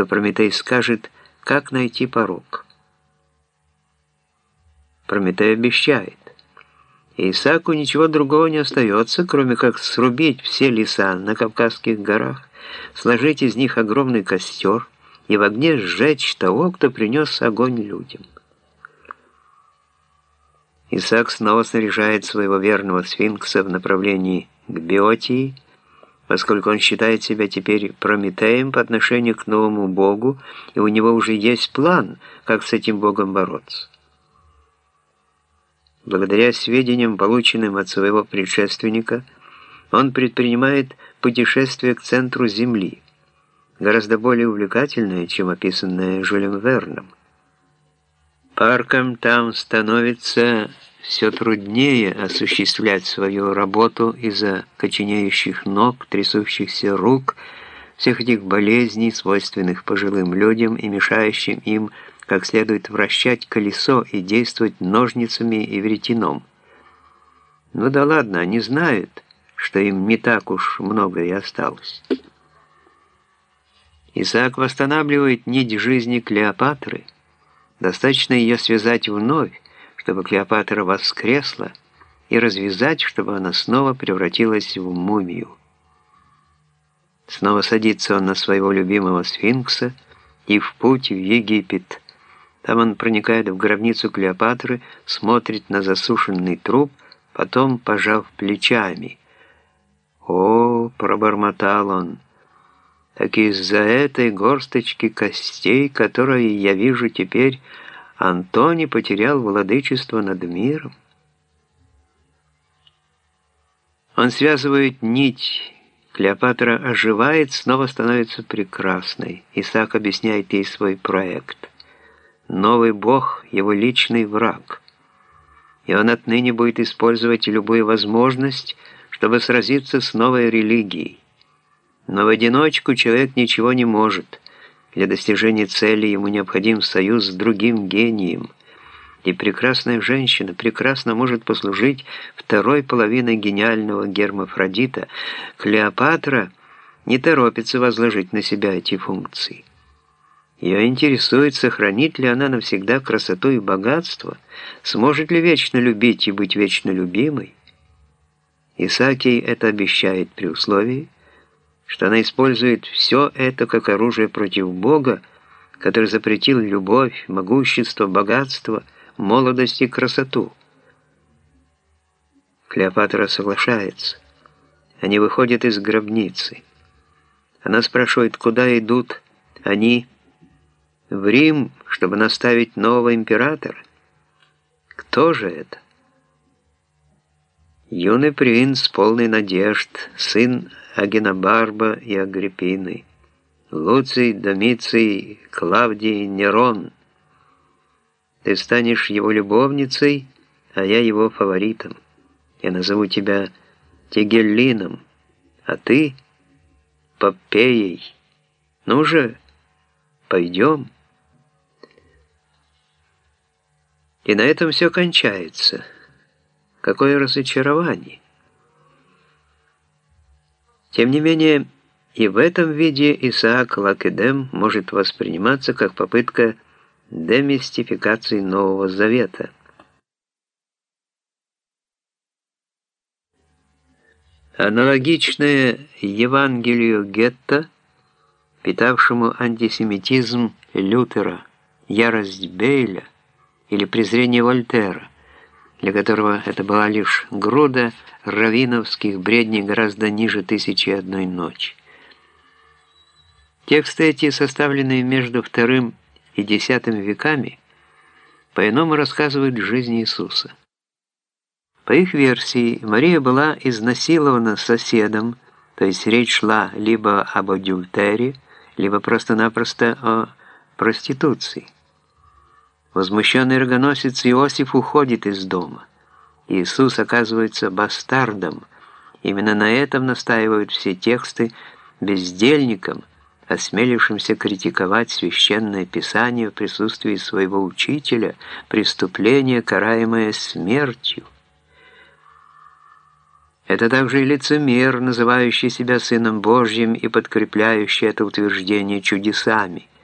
что Прометей скажет, как найти порог. Прометей обещает. Исааку ничего другого не остается, кроме как срубить все леса на Кавказских горах, сложить из них огромный костер и в огне сжечь того, кто принес огонь людям. Исаак снова снаряжает своего верного сфинкса в направлении к Биотии, поскольку он считает себя теперь Прометеем по отношению к новому богу, и у него уже есть план, как с этим богом бороться. Благодаря сведениям, полученным от своего предшественника, он предпринимает путешествие к центру Земли, гораздо более увлекательное, чем описанное Жюлем Верном. Парком там становится все труднее осуществлять свою работу из-за коченеющих ног, трясущихся рук, всех этих болезней, свойственных пожилым людям и мешающим им как следует вращать колесо и действовать ножницами и веретеном. Ну да ладно, они знают, что им не так уж много и осталось. Исаак восстанавливает нить жизни Клеопатры. Достаточно ее связать вновь, чтобы Клеопатра воскресла, и развязать, чтобы она снова превратилась в мумию. Снова садится он на своего любимого сфинкса и в путь в Египет. Там он проникает в гробницу Клеопатры, смотрит на засушенный труп, потом пожав плечами. «О!» — пробормотал он. «Так из-за этой горсточки костей, которые я вижу теперь, — Антоний потерял владычество над миром. Он связывает нить. Клеопатра оживает, снова становится прекрасной. Исаак объясняет ей свой проект. Новый бог – его личный враг. И он отныне будет использовать любую возможность, чтобы сразиться с новой религией. Но в одиночку человек ничего не может – для достижения цели ему необходим союз с другим гением. И прекрасная женщина прекрасно может послужить второй половиной гениального Гермафродита. Клеопатра не торопится возложить на себя эти функции. Ее интересует, сохранит ли она навсегда красоту и богатство, сможет ли вечно любить и быть вечно любимой. Исаакий это обещает при условии, что она использует все это как оружие против Бога, который запретил любовь, могущество, богатство, молодость и красоту. Клеопатра соглашается. Они выходят из гробницы. Она спрашивает, куда идут они в Рим, чтобы наставить нового императора. Кто же это? Юный принц, полный надежд, сын Агенобарба и Агриппины, Луций, Домиций, Клавдий, Нерон. Ты станешь его любовницей, а я его фаворитом. Я назову тебя Тигеллином, а ты — Попеей. Ну же, пойдем. И на этом все кончается. Какое разочарование! Тем не менее, и в этом виде Исаак Лакедем может восприниматься как попытка демистификации Нового Завета. Аналогичное Евангелию Гетто, питавшему антисемитизм Лютера, ярость Бейля или презрение Вольтера, для которого это была лишь груда равиновских бредней гораздо ниже «Тысячи одной ночи». Тексты эти, составленные между вторым и десятым веками, по-иному рассказывают жизнь Иисуса. По их версии, Мария была изнасилована соседом, то есть речь шла либо об адюльтере, либо просто-напросто о проституции. Возмущенный рогоносец Иосиф уходит из дома. Иисус оказывается бастардом. Именно на этом настаивают все тексты бездельникам, осмелившимся критиковать священное писание в присутствии своего учителя, преступление, караемое смертью. Это также и лицемер, называющий себя Сыном Божьим и подкрепляющий это утверждение чудесами –